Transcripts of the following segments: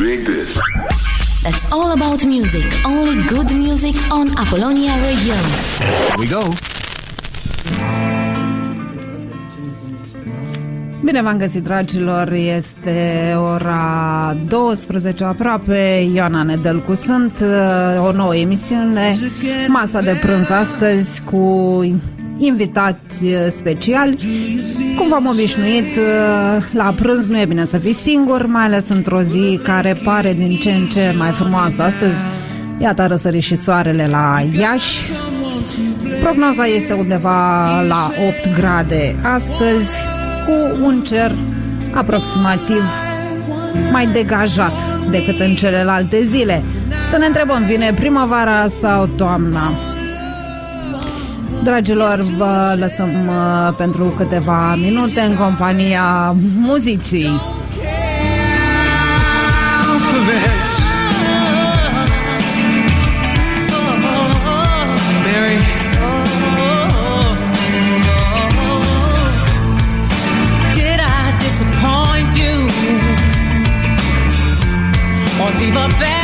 create this. That's all about music. Only good music on Apollonia Radio. Here we go. Bine v-am găsit, dragilor! Este ora 12 aproape. Ioana Nedelcu sunt. uh, O nouă emisiune. Masa de prânz astăzi cu invitați uh, speciali. Cum v-am obișnuit, uh, la prânz nu e bine să fii singur, mai ales într-o zi care pare din ce în ce mai frumoasă astăzi. Iată a răsărit și soarele la Iași. Prognoza este undeva la 8 grade astăzi, cu un cer aproximativ mai degajat decât în celelalte zile. Să ne întrebăm, vine primăvara sau toamna? Dragilor, vă lăsăm uh, pentru câteva minute în compania muzicii. Mary. Did I disappoint you? Or leave a bad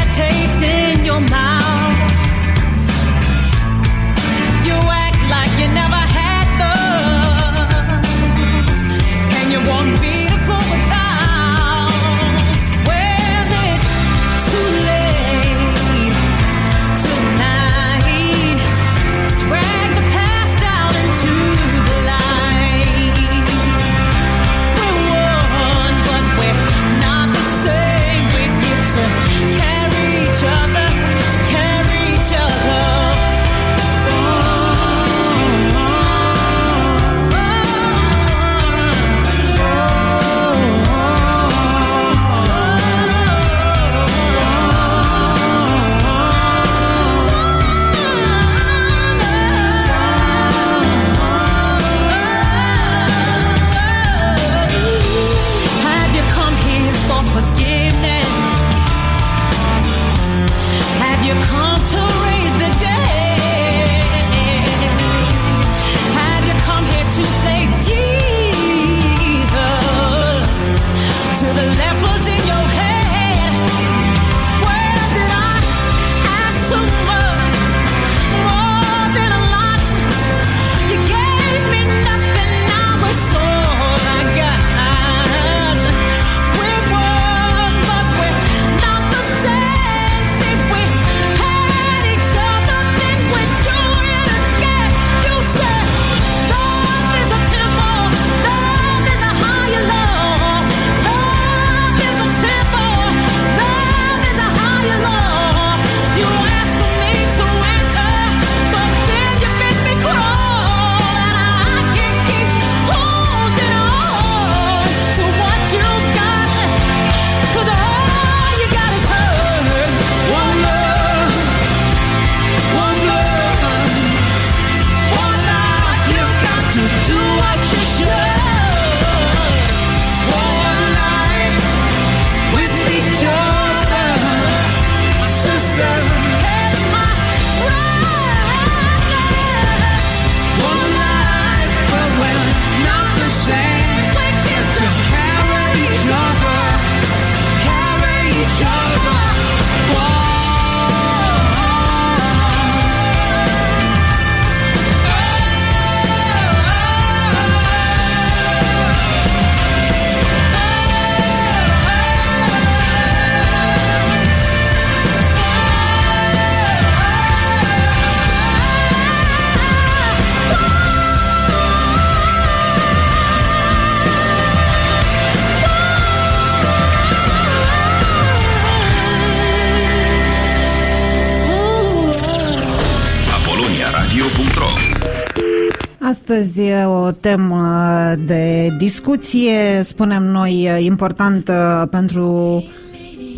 Astăzi e o temă de discuție, spunem noi, importantă pentru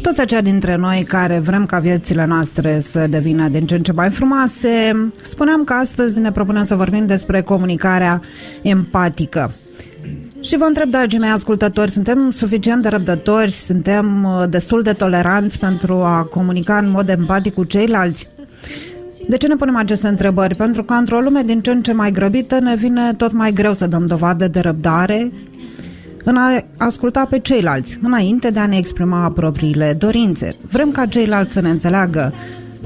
toți aceia dintre noi care vrem ca viețile noastre să devină din ce în ce mai frumoase. Spuneam că astăzi ne propunem să vorbim despre comunicarea empatică. Și vă întreb, dragii mei ascultători, suntem suficient de răbdători, suntem uh, destul de toleranți pentru a comunica în mod empatic cu ceilalți? De ce ne punem aceste întrebări? Pentru că într-o lume din ce în ce mai grăbită ne vine tot mai greu să dăm dovadă de răbdare, în a asculta pe ceilalți, înainte de a ne exprima propriile dorințe. Vrem ca ceilalți să ne înțeleagă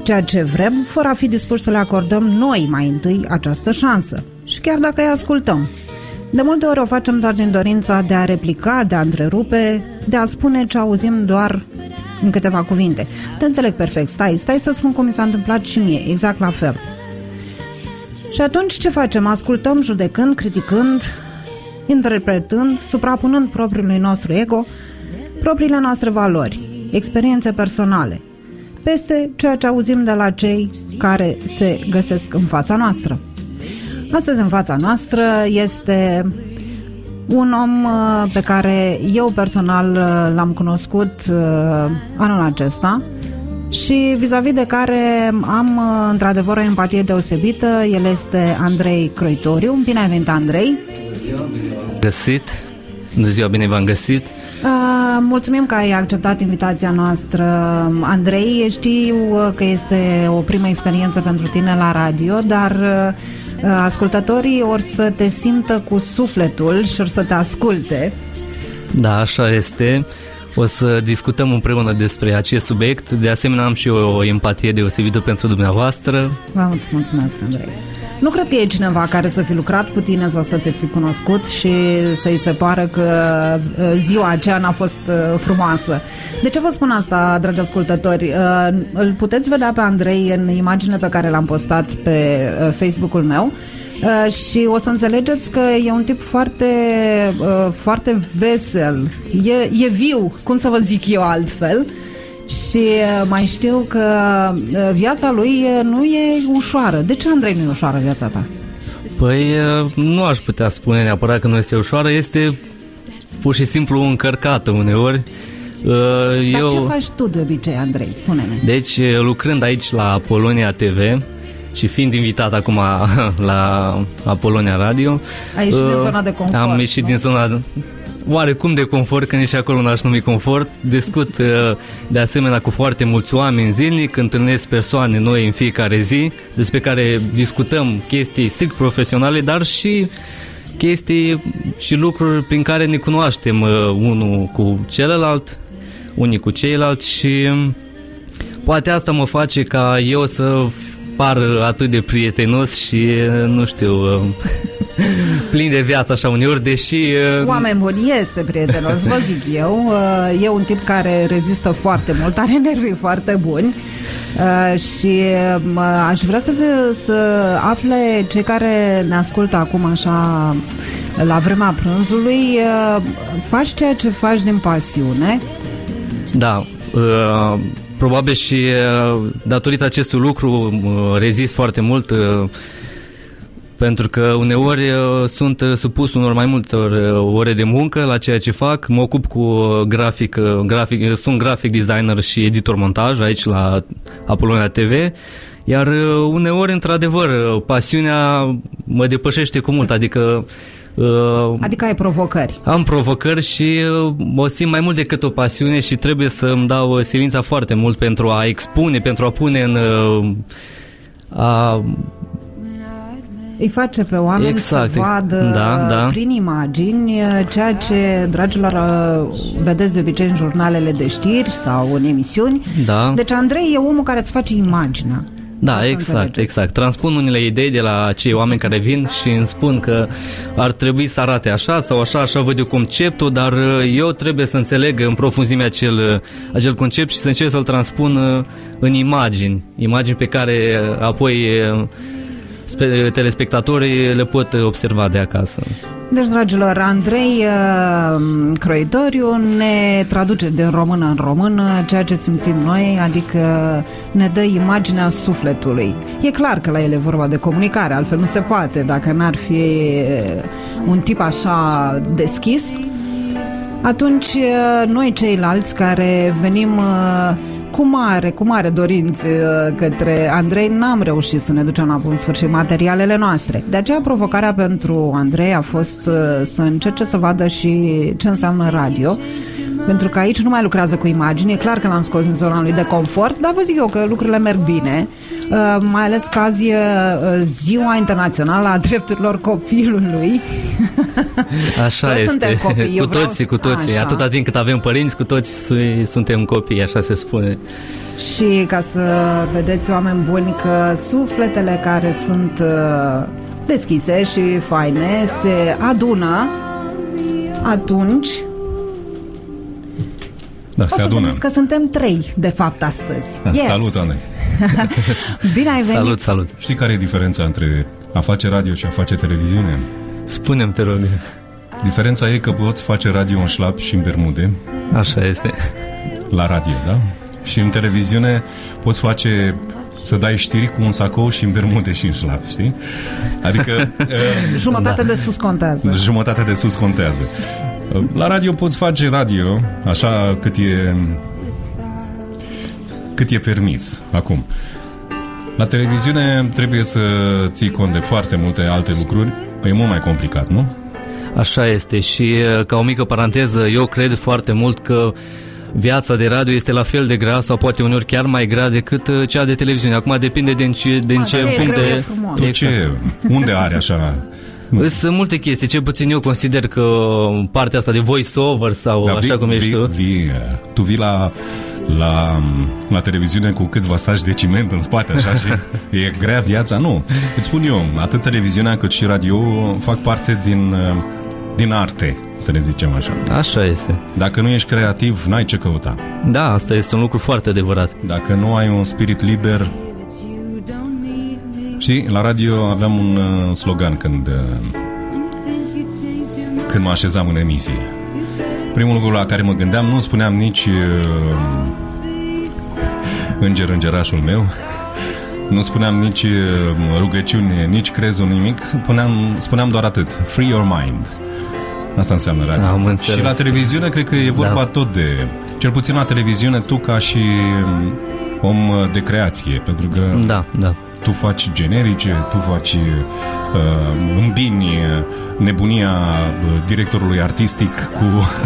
ceea ce vrem, fără a fi dispuși să le acordăm noi mai întâi această șansă. Și chiar dacă îi ascultăm. De multe ori o facem doar din dorința de a replica, de a întrerupe, de a spune ce auzim doar în câteva cuvinte. Te înțeleg perfect, stai, stai să spun cum mi s-a întâmplat și mie, exact la fel. Și atunci ce facem? Ascultăm judecând, criticând, interpretând, suprapunând propriului nostru ego, propriile noastre valori, experiențe personale, peste ceea ce auzim de la cei care se găsesc în fața noastră. Astăzi în fața noastră este un om uh, pe care eu personal uh, l-am cunoscut uh, anul acesta și vis-a-vis de care am într-adevăr o empatie deosebită. El este Andrei Croitoriu. Bine ai venit, Andrei! Găsit, bună ziua, bine v-am găsit. Uh, mulțumim că ai acceptat invitația noastră, Andrei. Știu că este o primă experiență pentru tine la radio, dar uh, ascultătorii or să te simtă cu sufletul și or să te asculte. Da, așa este. O să discutăm împreună despre acest subiect. De asemenea, am și eu o empatie deosebită pentru dumneavoastră. Vă mulțumesc, Andrei. Nu cred că e cineva care să fi lucrat cu tine sau să te fi cunoscut și să-i se pară că uh, ziua aceea n-a fost uh, frumoasă. De ce vă spun asta, dragi ascultători? Uh, Îl puteți vedea pe Andrei în imagine pe care l-am postat pe Facebook-ul meu și o să înțelegeți că e un tip foarte, foarte vesel, e, e viu, cum să vă zic eu altfel, și uh, mai știu că uh, viața lui uh, nu e ușoară. De ce, Andrei, nu e ușoară viața ta? Păi nu aș putea spune neapărat că nu este ușoară, este pur și simplu încărcată uneori. Dar Eu... ce faci tu de obicei, Andrei? Spune-ne. Deci, lucrând aici la Polonia TV, și fiind invitat acum la Apolonia Radio... Ai ieșit uh, din zona de confort, Am ieșit nu? din zona oarecum de confort, că nici acolo n-aș numi confort. Discut uh, de asemenea cu foarte mulți oameni zilnic, întâlnesc persoane noi în fiecare zi, despre care discutăm chestii strict profesionale, dar și chestii și lucruri prin care ne cunoaștem uh, unul cu celălalt, unii cu ceilalți și poate asta mă face ca eu să par atât de prietenos și nu știu plin de viață așa uneori, deși... Oameni buni, este prietenos, vă zic eu. E un tip care rezistă foarte mult, are nervii foarte buni și aș vrea să, să afle cei care ne ascultă acum așa la vremea prânzului, faci ceea ce faci din pasiune? Da, probabil și datorită acestui lucru rezist foarte mult pentru că uneori sunt supus unor mai multe ore de muncă la ceea ce fac. Mă ocup cu grafic, grafic sunt grafic designer și editor montaj aici la Apolonia TV. Iar uneori, într-adevăr, pasiunea mă depășește cu mult, adică Adică ai provocări. Am provocări și o simt mai mult decât o pasiune și trebuie să îmi dau silința foarte mult pentru a expune, pentru a pune în... a îi face pe oameni exact. să vadă da, da. prin imagini ceea ce, dragilor, vedeți de obicei în jurnalele de știri sau în emisiuni. Da. Deci Andrei e omul care îți face imaginea. Da, exact, exact. Transpun unele idei de la cei oameni care vin și îmi spun că ar trebui să arate așa sau așa, așa văd eu conceptul, dar eu trebuie să înțeleg în profunzime acel, acel concept și să încerc să-l transpun în imagini, imagini pe care apoi telespectatorii le pot observa de acasă. Deci, dragilor, Andrei uh, Croitoriu ne traduce din română în română ceea ce simțim noi, adică ne dă imaginea sufletului. E clar că la el e vorba de comunicare, altfel nu se poate, dacă n-ar fi un tip așa deschis. Atunci, uh, noi ceilalți care venim uh, cu mare, cu mare dorințe către Andrei, n-am reușit să ne ducem la bun sfârșit materialele noastre. De aceea provocarea pentru Andrei a fost să încerce să vadă și ce înseamnă radio Pentru că aici nu mai lucrează cu imagini, e clar că l-am scos din zona lui de confort, dar vă zic eu că lucrurile merg bine, uh, mai ales că azi e uh, ziua internațională a drepturilor copilului. Așa Toți este. suntem copii, eu cu vreau- toții, cu toții. Așa. Atâta timp cât avem părinți, cu toți su- suntem copii, așa se spune. Și ca să vedeți, oameni buni, că sufletele care sunt uh, deschise și faine se adună atunci Da, o se să adună. vedeți că suntem trei, de fapt, astăzi. Da, Salut, Andrei. Bine ai venit! Salut, salut. Știi care e diferența între a face radio și a face televiziune? Spune-mi, te rog. Diferența e că poți face radio în șlap și în bermude, Așa este. la radio, da? Și în televiziune poți face să dai știri cu un sacou și în bermude și în șlap, știi? Adică uh, Jumătate de sus contează. jumătatea de sus contează. Uh, La radio poți face radio așa cât e cât e permis acum. La televiziune trebuie să ții cont de foarte multe alte lucruri. E mult mai complicat, nu? Așa este și uh, ca o mică paranteză, eu cred foarte mult că viața de radio este la fel de grea sau poate uneori chiar mai grea decât uh, cea de televiziune. Acum depinde din ce, din A, ce ce e punct greu, de... e frumos. Tu ce? Unde are așa? Sunt multe chestii, cel puțin eu consider că partea asta de voice-over sau Da, așa vii- cum ești vii, tu, Vii, tu vii la, la, la televiziune cu câțiva saci de ciment în spate, așa, și e grea viața. Nu, îți spun eu, atât televiziunea cât și radio fac parte din, uh, din arte, să ne zicem așa. așa este. Dacă nu ești creativ, n-ai ce căuta. Da, asta este un lucru foarte adevărat. Dacă nu ai un spirit liber... Știi, la radio aveam un uh, slogan când, uh, când mă așezam în emisie. Primul lucru la care mă gândeam, nu spuneam nici uh, înger îngerașul meu, nu spuneam nici uh, rugăciuni, nici crezul, nimic, spuneam, spuneam doar atât, free your mind. Asta înseamnă radio. Am înțeles. și la televiziune cred că e vorba Da. tot de... Cel puțin la televiziune, tu ca și um, om uh, de creație, pentru că Da, da. Tu faci generice, tu faci uh, îmbini uh, nebunia uh, directorului artistic cu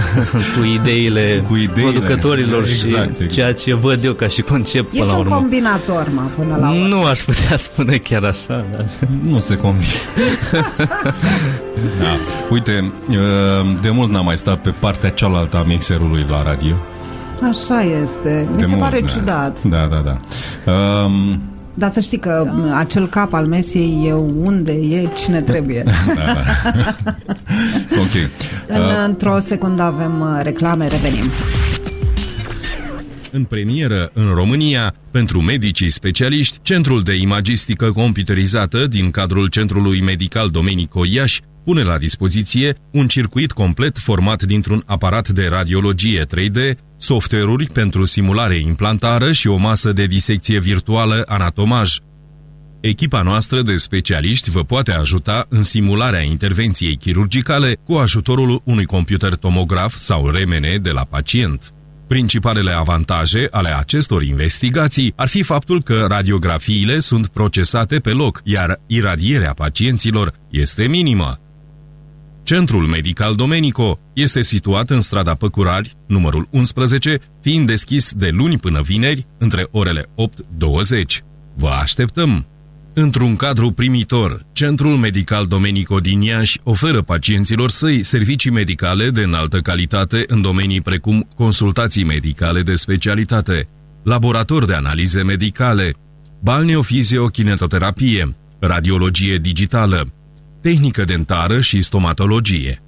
cu ideile, Cu ideile. producătorilor Exact, și exact. ceea ce văd eu ca și concept până Ești la un urmă. combinator, mă, până la urmă. Nu aș putea spune chiar așa, dar... Nu se convine. da. Uite, uh, de mult n-am mai stat pe partea cealaltă a mixerului la radio. Așa este. Mi De se mult, pare da. ciudat. Da, da, da. Um, Dar să știi că m, acel cap al mesiei e unde e cine trebuie. da, da. ok. În, într-o secundă avem uh, reclame, revenim. În premieră în România, pentru medicii specialiști, Centrul de Imagistică Computerizată din cadrul Centrului Medical Domenico Iași pune la dispoziție un circuit complet format dintr-un aparat de radiologie 3D, software-uri pentru simulare implantară și o masă de disecție virtuală anatomaj. Echipa noastră de specialiști vă poate ajuta în simularea intervenției chirurgicale cu ajutorul unui computer tomograf sau RMN de la pacient. Principalele avantaje ale acestor investigații ar fi faptul că radiografiile sunt procesate pe loc, iar iradierea pacienților este minimă. Centrul Medical Domenico este situat în strada Păcurari, numărul 11, fiind deschis de luni până vineri, între orele 8-20. Vă așteptăm! Într-un cadru primitor, Centrul Medical Domenico din Iași oferă pacienților săi servicii medicale de înaltă calitate în domenii precum consultații medicale de specialitate, laborator de analize medicale, balneofiziokinetoterapie, radiologie digitală, tehnică dentară și stomatologie.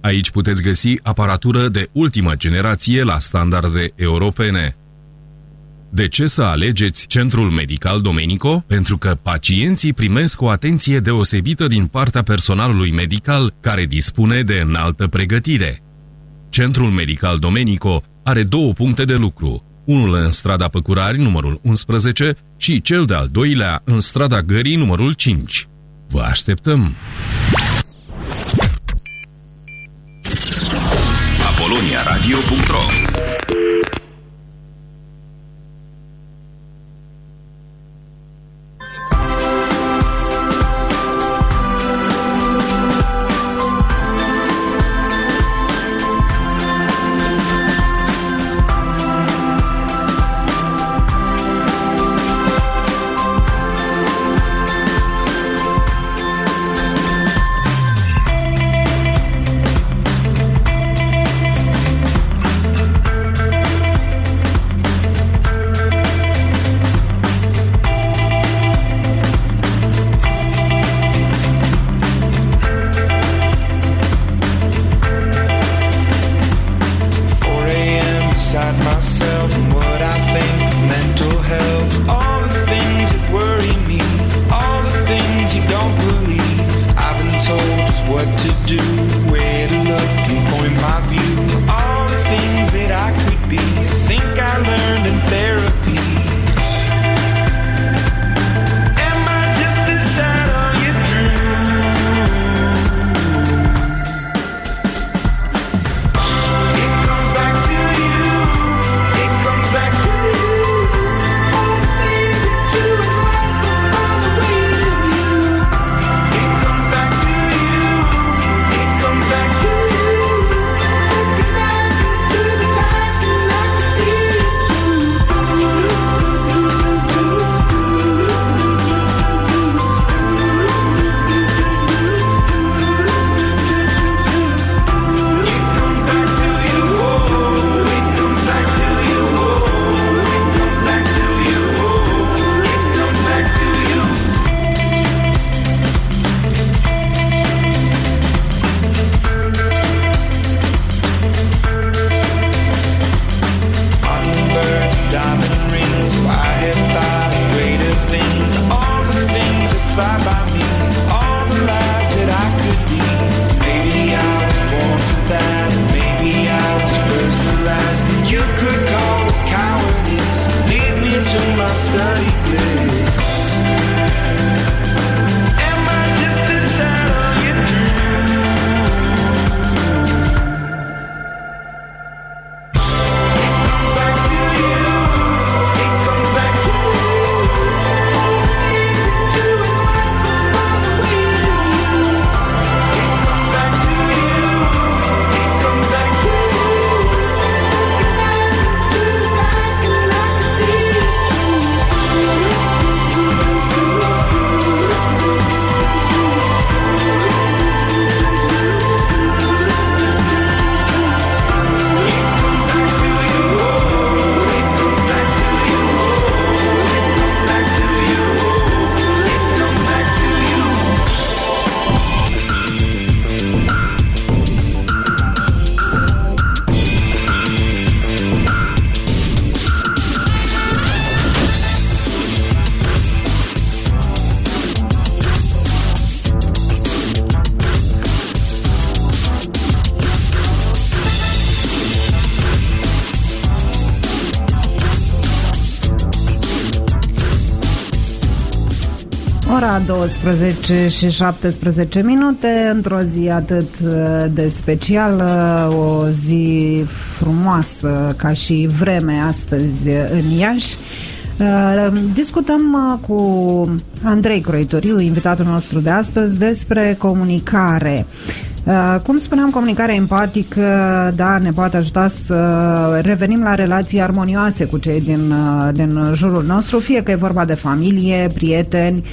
Aici puteți găsi aparatură de ultimă generație la standarde europene. De ce să alegeți Centrul Medical Domenico? Pentru că pacienții primesc o atenție deosebită din partea personalului medical care dispune de înaltă pregătire. Centrul Medical Domenico are două puncte de lucru, unul în strada Păcurari, numărul 11, și cel de-al doilea în strada Gării, numărul 5. Vă așteptăm! apoloniaradio.ro Ora 12 și 17 minute, într-o zi atât uh, de specială, o zi frumoasă ca și vreme astăzi în Iași. Uh, Discutăm uh, cu Andrei Croitoriu, invitatul nostru de astăzi, despre comunicare. Uh, Cum spuneam, comunicarea empatică, da, ne poate ajuta să revenim la relații armonioase cu cei din, uh, din jurul nostru, fie că e vorba de familie, prieteni,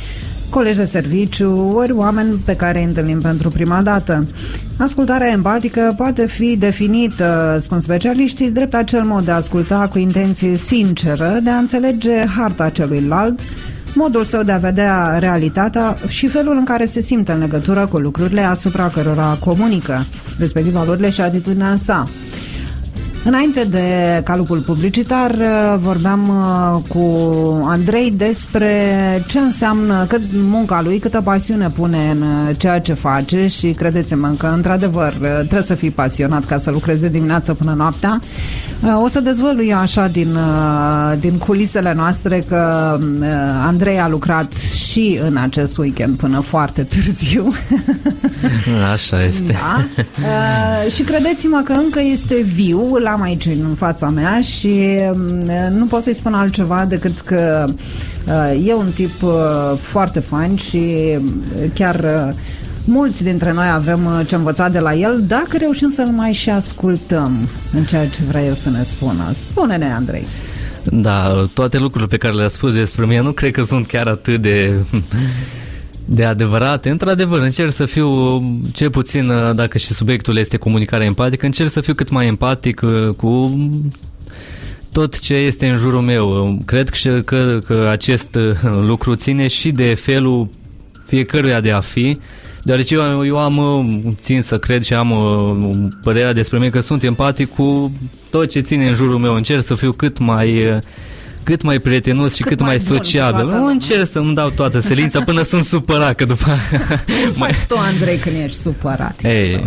colegi de serviciu, ori oameni pe care îi întâlnim pentru prima dată. Ascultarea empatică poate fi definită, spun specialiștii, drept acel mod de a asculta cu intenție sinceră, de a înțelege harta celuilalt, modul său de a vedea realitatea și felul în care se simte în legătură cu lucrurile asupra cărora comunică, respectiv valorile și atitudinea sa. Înainte de calupul publicitar, uh, vorbeam uh, cu Andrei despre ce înseamnă, cât munca lui, câtă pasiune pune în uh, ceea ce face și credeți-mă că, într-adevăr, trebuie să fii pasionat ca să lucrezi de dimineață până noaptea. O să dezvălui eu așa din, din culisele noastre că Andrei a lucrat și în acest weekend până foarte târziu. Așa este. Da. Uh, și credeți-mă că încă este viu, l-am aici în fața mea și uh, nu pot să-i spun altceva decât că uh, e un tip uh, foarte fain și uh, chiar uh, mulți dintre noi avem uh, ce învăța de la el dacă reușim să-l mai și ascultăm în ceea ce vrea el să ne spună. Spune-ne, Andrei. Da, toate lucrurile pe care le-a spus despre mine nu cred că sunt chiar atât de de adevărate. Într-adevăr, încerc să fiu, cel puțin dacă și subiectul este comunicarea empatică, încerc să fiu cât mai empatic uh, cu tot ce este în jurul meu. Cred că, că, că acest uh, lucru ține și de felul fiecăruia de a fi deoarece eu, eu am, uh, țin să cred și am uh, părerea despre mine că sunt empatic cu tot ce ține în jurul meu. Încerc să fiu cât mai uh, cât mai prietenos și Cât cât, mai mai, bun cu sociabil. toată Nu lumea. încerc să-mi dau toată selința până sunt supărat, că după Cum faci tu, Andrei, când ești supărat? Ei,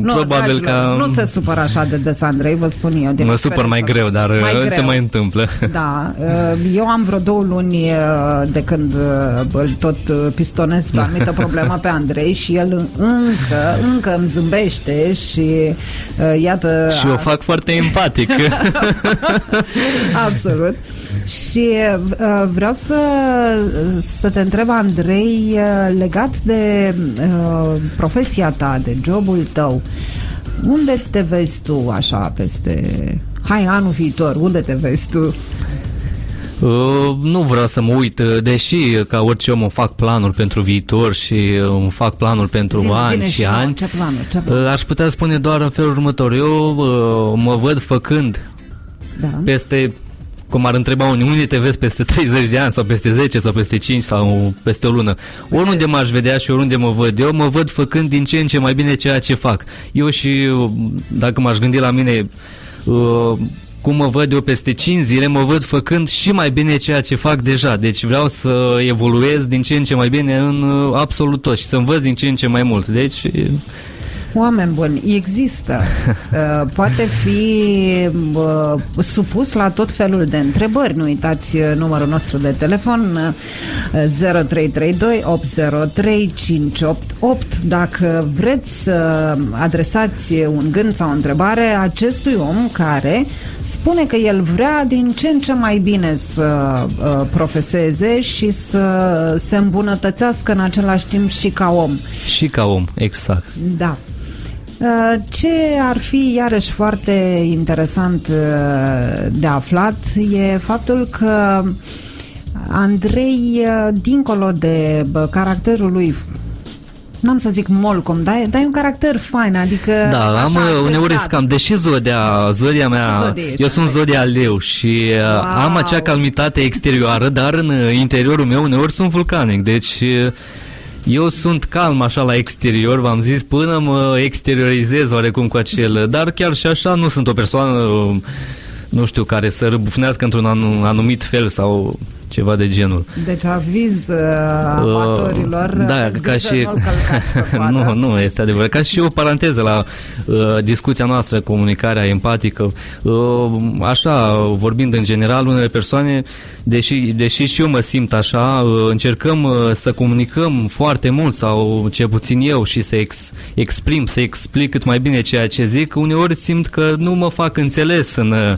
Nu, probabil dragilor, că nu se supără așa de des, Andrei, vă spun eu. din mă supăr mai experiență. greu, dar Mai mai se greu. mai întâmplă. Da, uh, eu am vreo două luni uh, de când uh, îl tot uh, pistonez pe anumită problemă pe Andrei și el încă, încă îmi zâmbește și uh, iată... Și o fac foarte empatic. Absolut. Și uh, vreau să, să te întreb, Andrei, uh, legat de uh, profesia ta, de jobul tău, unde te vezi tu așa peste... Hai, anul viitor, unde te vezi tu? Uh, nu vreau să mă uit, uh, deși uh, ca orice om îmi fac planuri pentru viitor și uh, îmi fac planuri pentru Zine- ani zine și nouă, ani. Ce planuri? Ce Uh, planuri? Aș putea spune doar în felul următor. Eu uh, mă văd făcând Da. peste cum ar întreba unii, unde te vezi peste 30 de ani sau peste 10 sau peste 5 sau peste o lună. Oriunde m-aș vedea și oriunde mă văd eu, mă văd făcând din ce în ce mai bine ceea ce fac. Eu și uh, dacă m-aș gândi la mine uh, cum mă văd eu peste 5 zile, mă văd făcând și mai bine ceea ce fac deja. Deci vreau să evoluez din ce în ce mai bine în uh, absolut tot și să învăț din ce în ce mai mult. Deci uh, Oameni buni, există. Uh, Poate fi uh, supus la tot felul de întrebări. Nu uitați uh, numărul nostru de telefon uh, 0332 803 588 dacă vreți să adresați un gând sau o întrebare acestui om care spune că el vrea din ce în ce mai bine să uh, profeseze și să se îmbunătățească în același timp și ca om. și ca om, exact. Da. Uh, Ce ar fi iarăși foarte interesant uh, de aflat e faptul că Andrei, uh, dincolo de bă, caracterul lui N-am să zic molcom, dar, dar e un caracter fain, adică Da, am așa uh, uneori așezat. scam, deși zodia, zodia mea, Ce zodie ești, eu sunt Andrei? zodia leu și uh, Wow. am acea calmitate exterioară, dar în uh, interiorul meu uneori sunt vulcanic, deci uh, eu sunt calm așa la exterior, v-am zis, până mă exteriorizez oarecum cu acel, dar chiar și așa nu sunt o persoană, uh, nu știu, care să răbufnească într-un anu- anumit fel sau ceva de genul. Deci aviz uh, amatorilor da, îți ca zic să și nu-l călcați pe coadă. nu, nu este adevărat. Ca și o paranteză la uh, discuția noastră, comunicarea empatică. Uh, așa, vorbind în general, unele persoane, deși, deși și eu mă simt așa, uh, încercăm uh, să comunicăm foarte mult sau ce puțin eu și să ex, exprim, să explic cât mai bine ceea ce zic, uneori simt că nu mă fac înțeles în uh,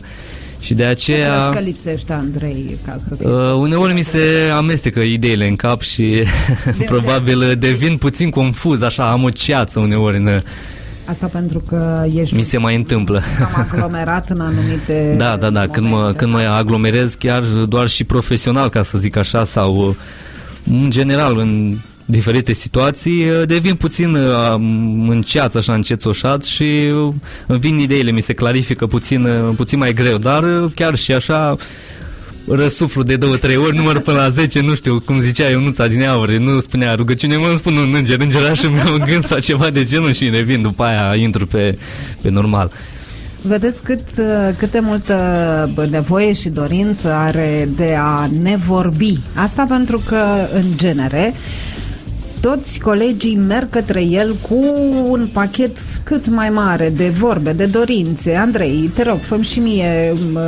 și de Ce aceea... crezi că lipsește, Andrei, ca să fie Uh, uneori mi se amestecă ideile în cap și probabil uh, devin puțin confuz, așa, am o ceață uneori în, Asta pentru că ești mi se mai întâmplă. cam aglomerat în anumite Da, da, da, când mă, momente. când mă aglomerez chiar doar și profesional, ca să zic așa, sau uh, în general în diferite situații, uh, devin puțin uh, în ceață, așa, încețoșat și uh, îmi vin ideile, mi se clarifică puțin, uh, puțin mai greu, dar uh, chiar și așa răsuflu de două, trei ori, număr până la 10, nu știu, cum zicea Ionuța din Aur, nu spunea rugăciune, mă îmi spun un înger, îngerașul meu în gând sau ceva de genul și revin, după aia intru pe, pe normal. Vedeți cât, uh, câte multă bă, nevoie și dorință are de a ne vorbi. Asta pentru că, în genere, toți colegii merg către el cu un pachet cât mai mare de vorbe, de dorințe. Andrei, te rog, fă și mie uh,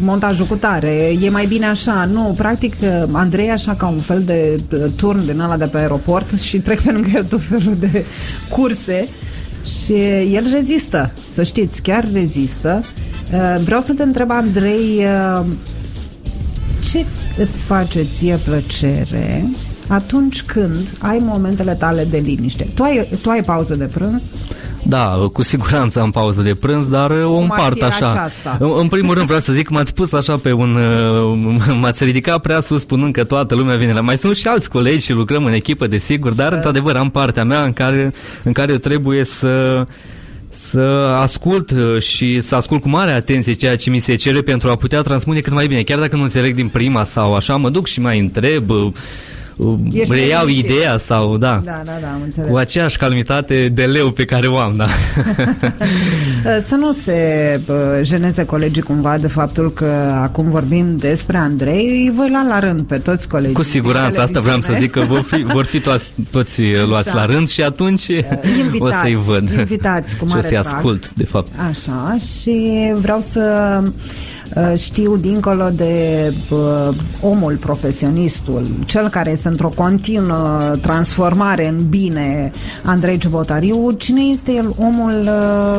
montajul cu tare. E mai bine așa. Nu, practic, uh, Andrei e așa ca un fel de uh, turn din ăla de pe aeroport și trec pe lângă el tot felul de curse și el rezistă, să știți, chiar rezistă. Uh, Vreau să te întreb, Andrei, uh, ce îți face ție plăcere atunci când ai momentele tale de liniște? Tu ai, tu ai pauză de prânz? Da, cu siguranță am pauză de prânz, dar uh, o ar împart fi așa. aceasta? În, în primul rând vreau să zic că m-ați pus așa pe un... uh, M-ați ridicat prea sus spunând că toată lumea vine la... Mai sunt și alți colegi și lucrăm în echipă, desigur, dar într-adevăr am partea mea în care, în care eu trebuie să să ascult uh, și să ascult cu mare atenție ceea ce mi se cere pentru a putea transmune cât mai bine. Chiar dacă nu înțeleg din prima sau așa, mă duc și mai întreb, uh, uh, Ești reiau liniștit. ideea sau, da, Da, da, da, am înțeles. cu aceeași calmitate de leu pe care o am, da. Să nu se bă, jeneze colegii cumva de faptul că acum vorbim despre Andrei, îi voi lua la rând pe toți colegii. Cu siguranță, din asta vreau să zic, televiziune. că vor fi, vor fi toți, toți uh, luați Așa. la rând și atunci o invitați, să-i văd. invitați cu și o mare să-i drag. ascult, de fapt. Așa, și vreau să uh, știu dincolo de uh, omul, profesionistul, cel care este într-o continuă transformare în bine, Andrei Ciubotariu, cine este el omul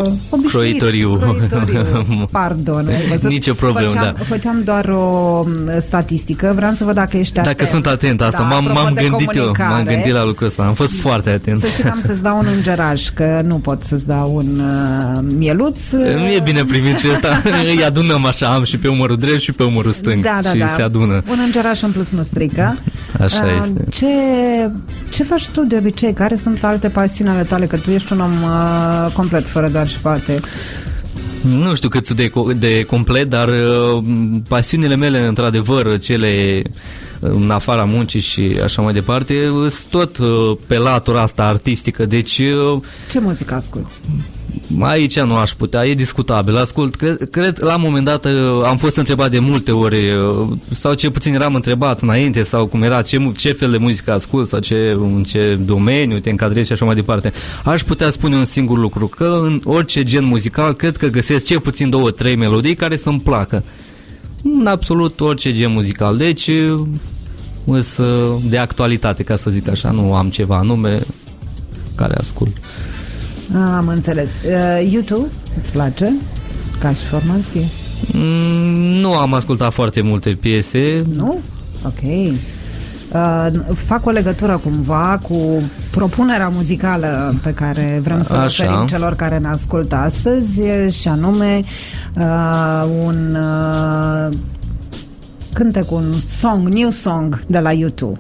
uh, obișnuit? Croitoriu. Croitoriu. Pardon. ai văzut? Nicio problemă, făceam, da. Făceam doar o um, statistică, vreau să văd dacă ești atent. Dacă sunt atent, asta Da, m-am, apropo m-am de gândit eu, m-am comunicare, gândit la lucrul ăsta, am fost foarte atent. Să știi că am să-ți dau un îngeraș, că nu pot să-ți dau un uh, mieluț. Nu e bine primit și ăsta, îi adunăm așa, am și pe umărul drept și pe umărul stâng Da, da, și da. se adună. Un îngeraș în plus nu strică. Așa Uh, este. Ce, ce faci tu de obicei? Care sunt alte pasiuni ale tale? Că tu ești un om uh, complet fără doar și poate. Nu știu cât de, co- de complet, dar uh, pasiunile mele, într-adevăr, cele uh, în afara muncii și așa mai departe, sunt tot uh, pe latura asta artistică, deci uh, Ce muzică asculti? Aici nu aș putea, e discutabil. Ascult, cred, cred la un moment dat uh, am fost întrebat de multe ori, uh, sau ce puțin eram întrebat înainte, sau cum era, ce, mu- ce fel de muzică ascult, sau ce, în ce domeniu te încadrezi și așa mai departe. Aș putea spune un singur lucru, că în orice gen muzical cred că găsesc cel puțin două, trei melodii care să-mi placă. În absolut orice gen muzical. Deci, uh, sunt uh, de actualitate, ca să zic așa, nu am ceva anume care ascult. Ah, am înțeles. Uh, YouTube, îți place? Ca și formație? Mm, nu am ascultat foarte multe piese. Nu? Ok. Uh, fac o legătură cumva cu propunerea muzicală pe care vrem să o Așa. oferim celor care ne ascultă astăzi și anume uh, un uh, cântec, un song, new song de la YouTube.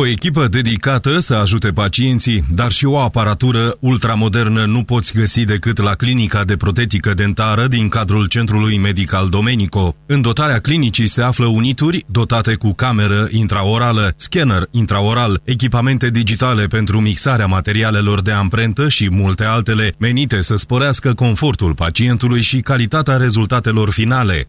O echipă dedicată să ajute pacienții, dar și o aparatură ultramodernă nu poți găsi decât la clinica de protetică dentară din cadrul Centrului Medical Domenico. În dotarea clinicii se află unituri dotate cu cameră intraorală, scanner intraoral, echipamente digitale pentru mixarea materialelor de amprentă și multe altele menite să sporească confortul pacientului și calitatea rezultatelor finale.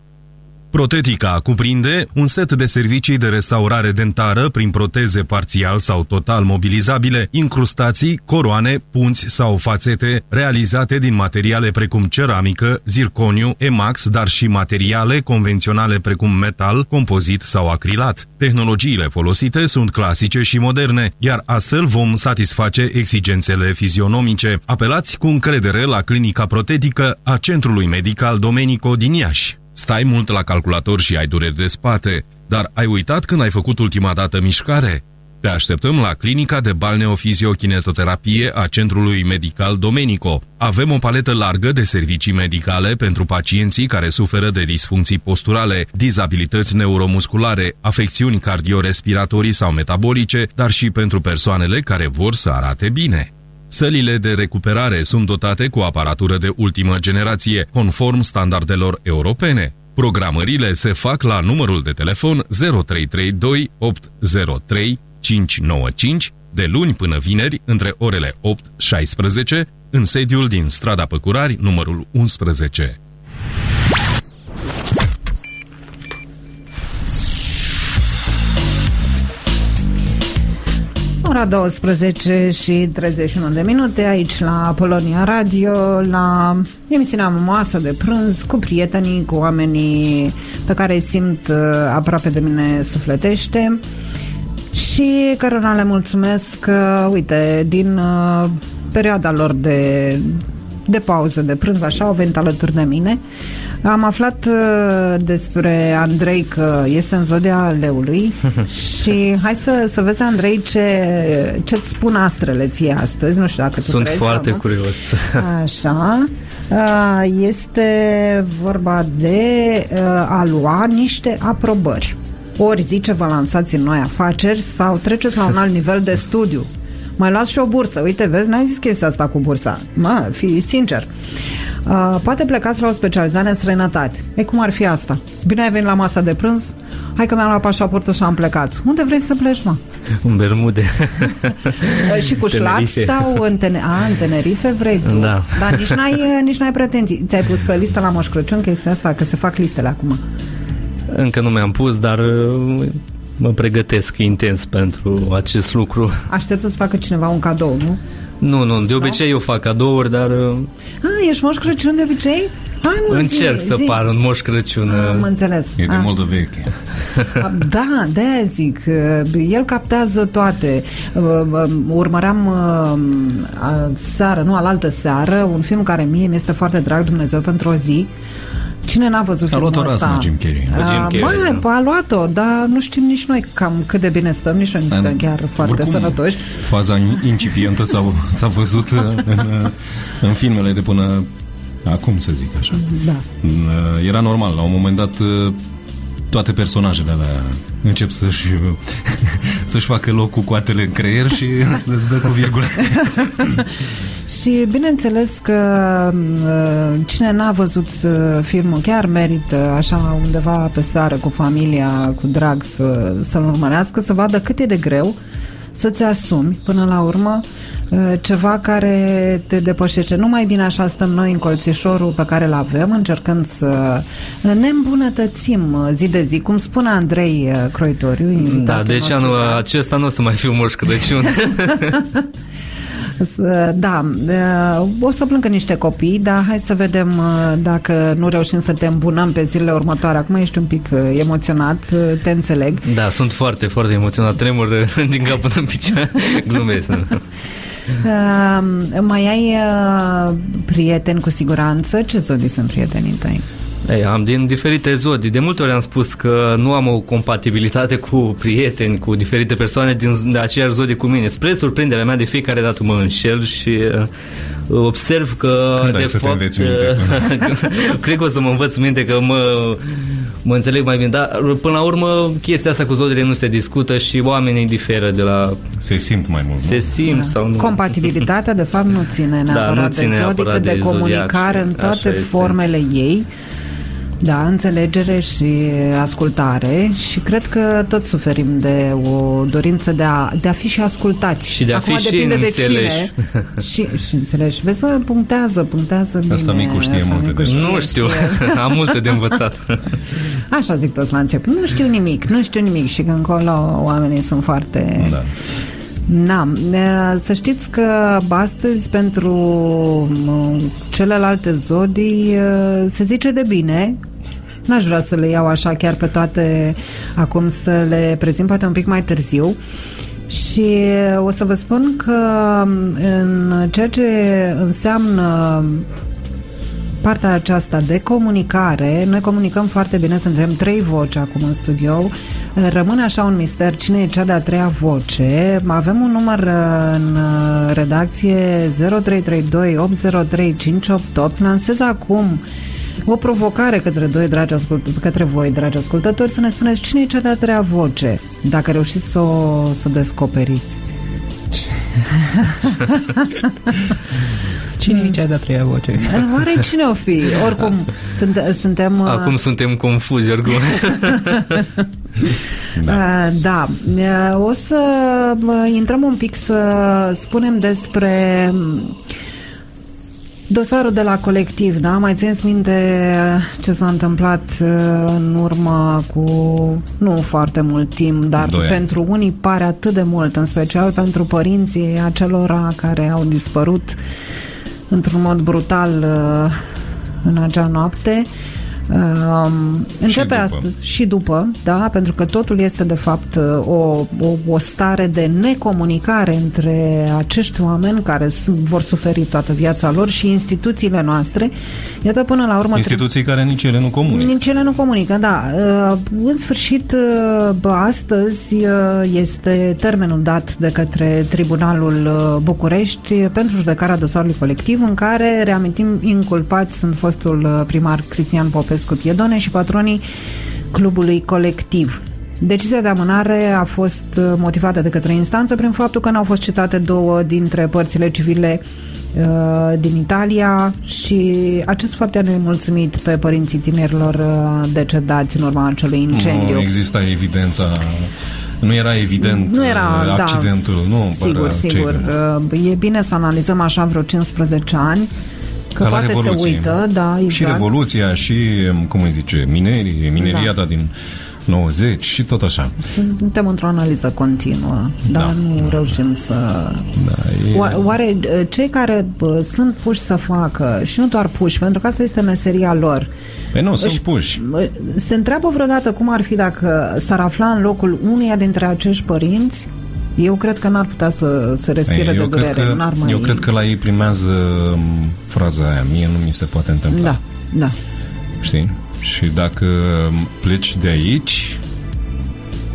Protetica cuprinde un set de servicii de restaurare dentară prin proteze parțial sau total mobilizabile, incrustații, coroane, punți sau fațete realizate din materiale precum ceramică, zirconiu, emax, dar și materiale convenționale precum metal, compozit sau acrilat. Tehnologiile folosite sunt clasice și moderne, iar astfel vom satisface exigențele fizionomice. Apelați cu încredere la clinica protetică a Centrului Medical Domenico din Iași. Stai mult la calculator și ai dureri de spate, dar ai uitat când ai făcut ultima dată mișcare? Te așteptăm la clinica de balneofiziokinetoterapie a Centrului Medical Domenico. Avem o paletă largă de servicii medicale pentru pacienții care suferă de disfuncții posturale, dizabilități neuromusculare, afecțiuni cardiorespiratorii sau metabolice, dar și pentru persoanele care vor să arate bine. Sălile de recuperare sunt dotate cu aparatură de ultimă generație, conform standardelor europene. Programările se fac la numărul de telefon 0332 803 595 de luni până vineri între orele 8-16 în sediul din strada Păcurari numărul 11. Ora 12 și 31 de minute aici la Polonia Radio, la emisiunea masă de prânz cu prietenii, cu oamenii pe care îi simt uh, aproape de mine sufletește și cărora le mulțumesc, uh, uite, din uh, perioada lor de, de pauză de prânz, așa, au venit alături de mine. Am aflat uh, despre Andrei că este în zodia leului și hai să, să vezi, Andrei, ce, ce-ți spun astrele ție astăzi. Nu știu dacă tu Sunt crezi foarte sau nu. curios. Așa. Uh, Este vorba de uh, a lua niște aprobări. Ori zice vă lansați în noi afaceri sau treceți la un alt nivel de studiu. Mai luați și o bursă. Uite, vezi, n-ai zis chestia asta cu bursa. Mă, fii sincer. Uh, poate plecați la o specializare în străinătate. E cum ar fi asta? Bine ai venit la masa de prânz? Hai că mi-am luat pașaportul și am plecat. Unde vrei să pleci, mă? În Bermude. Uh, și cu șlapi Tenerife. sau în, tene- a, în Tenerife vrei tu? Da. Dar nici n-ai, uh, nici n-ai pretenții. Ți-ai pus pe listă la Moș Crăciun chestia asta, că se fac listele acum. Încă nu mi-am pus, dar uh, mă pregătesc intens pentru acest lucru. Aștept să-ți facă cineva un cadou, nu? Nu, nu, de obicei eu fac cadouri, dar uh, A, ești Moș Crăciun de obicei? Hai, mă, încerc zi, să zi. par un moș Crăciun. Am uh, înțeles. E de Ah. mult de veche. Da, de zic. uh, El captează toate. Uh, uh, Urmăream uh, a- seară, nu, alaltă seară, un film care mie mi este foarte drag, Dumnezeu pentru o zi. Cine n-a văzut A filmul luat-o ăsta? razna Jim Carrey. Jim Ah, Carrey, Băi, da. a luat-o, dar nu știm nici noi cam cât de bine stăm, nici noi nu suntem chiar foarte Oricum, sănătoși. Faza incipientă s-a, s-a văzut în, în filmele de până acum, să zic așa. Da. Era normal, la un moment dat toate personajele alea încep să-și, să-și facă loc cu coatele în creier și îți dă cu virgulă. Și bineînțeles că uh, cine n-a văzut uh, filmul chiar merită așa undeva pe seară cu familia, cu drag să, să-l urmărească, să vadă cât e de greu să-ți asumi până la urmă uh, ceva care te depășește. Nu mai bine așa stăm noi în colțișorul pe care îl avem, încercând să ne îmbunătățim uh, zi de zi, cum spune Andrei uh, Croitoriu, Da, invitatul deci nostru, anul da. acesta nu o să mai fiu moș Crăciun. Să- Da, uh, o să plângă niște copii, dar hai să vedem uh, dacă nu reușim să te îmbunăm pe zilele următoare. Acum ești un pic uh, emoționat, uh, te înțeleg. Da, sunt foarte, foarte emoționat. Tremur din cap până în picioare. Glumesc. Nu? Uh, Mai ai uh, prieteni cu siguranță? Ce zodii sunt prietenii tăi? Ei, am din diferite zodii. De multe ori am spus că nu am o compatibilitate cu prieteni, cu diferite persoane din de aceeași zodie cu mine. Spre surprinderea mea, de fiecare dată mă înșel și uh, observ că Când de ai să te fapt înveți minte? uh, cred că o să mă învăț minte că mă mă înțeleg mai bine. Dar până la urmă chestia asta cu zodiile nu se discută și oamenii diferă de la... Se simt mai mult, Se nu? simt sau nu. Compatibilitatea, de fapt, nu ține neapărat nu de ține zodic, neapărat cât de, de zodiac comunicare și în toate așa este. formele ei. Da, înțelegere și ascultare și cred că toți suferim de o dorință de a, de a fi și ascultați. Și de a Acum fi și depinde de înțeleși. cine. și, și înțeleși. Vezi, să punctează, punctează bine. Asta Micu știe Asta multe Micu de- Nu știu, am multe de învățat. Așa zic toți la început. Nu știu nimic, nu știu nimic și că încolo oamenii sunt foarte... Da. Da, e, să știți că astăzi pentru m, celelalte zodii e, se zice de bine. N-aș vrea să le iau așa chiar pe toate acum să le prezint poate un pic mai târziu. Și o să vă spun că în ceea ce înseamnă partea aceasta de comunicare, noi comunicăm foarte bine, suntem trei voci acum în studio, rămâne așa un mister cine e cea de-a treia voce. Avem un număr uh, în uh, redacție 0332 803 588. Lansez acum o provocare către, doi dragi ascult- către voi, dragi ascultători, să ne spuneți cine e cea de-a treia voce, dacă reușiți să o, să o descoperiți. Cine e cea de-a treia voce? Oare cine o fi? Oricum, sunt, suntem... uh, Acum suntem confuzi oricum. Da. da. Uh, O să uh, intrăm un pic să spunem despre um, dosarul de la colectiv, da? Mai țineți minte ce s-a întâmplat uh, în urmă cu nu foarte mult timp, dar Doi ani. pentru unii pare atât de mult, în special pentru părinții acelora care au dispărut într-un mod brutal uh, în acea noapte. Um, începe după. astăzi și după, da, pentru că totul este de fapt uh, o, o, o stare de necomunicare între acești oameni care su- vor suferi toată viața lor și instituțiile noastre. Iată până la urmă Instituții care nici ele nu comunică. nici ele nu comunică, da. Uh, În sfârșit, uh, bă, astăzi uh, este termenul dat de către Tribunalul uh, București pentru judecarea dosarului colectiv, în care, reamintim, inculpați sunt fostul uh, primar Cristian Popescu Piedone și patronii clubului colectiv. Decizia de amânare a fost uh, motivată de către instanță prin faptul că n-au fost citate două dintre părțile civile uh, din Italia și acest fapt a nemulțumit pe părinții tinerilor uh, decedați în urma acelui incendiu. Nu exista evidența nu era evident Nu era, uh, da. accidentul, nu? Sigur, părea sigur. cei- Uh, E bine să analizăm așa vreo 15 ani, că Ca la poate se Revoluție. uită, da, exact. Și Revoluția și, cum îi zice, minerii, mineriada din 90 și tot așa. Suntem într-o analiză continuă, dar Da. nu reușim să... Da, e... O- Oare uh, cei care bă, sunt puși să facă, și nu doar puși, pentru că asta este meseria lor, Păi nu, sunt își- puși. bă, se întreabă vreodată cum ar fi dacă s-ar afla în locul unuia dintre acești părinți? Eu cred că n-ar putea să se respire Ei, de eu, cred durere. că, n-ar mai... eu cred că la ei primează m, fraza aia. Mie nu mi se poate întâmpla. Da, da. Știi? Și dacă pleci de aici,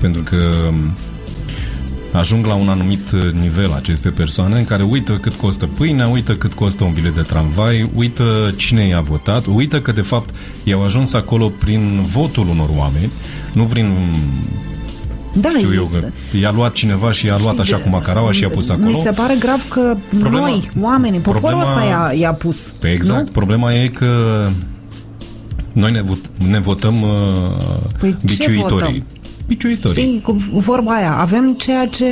pentru că ajung la un anumit nivel aceste persoane în care uită cât costă pâinea, uită cât costă un bilet de tramvai, uită cine i-a votat, uită că de fapt i-au ajuns acolo prin votul unor oameni, nu prin Da, știu e- eu că i-a luat cineva și i-a luat știi, așa cu macaraua și i-a pus acolo. Mi se pare grav că Problema- noi, oamenii, poporul problema- ăsta i-a, i-a pus. Păi exact. Nu? Problema e că noi ne, vot, ne votăm uh, Păi ce biciuitorii. votăm? Biciuitorii. Știi, cu vorba aia, avem ceea ce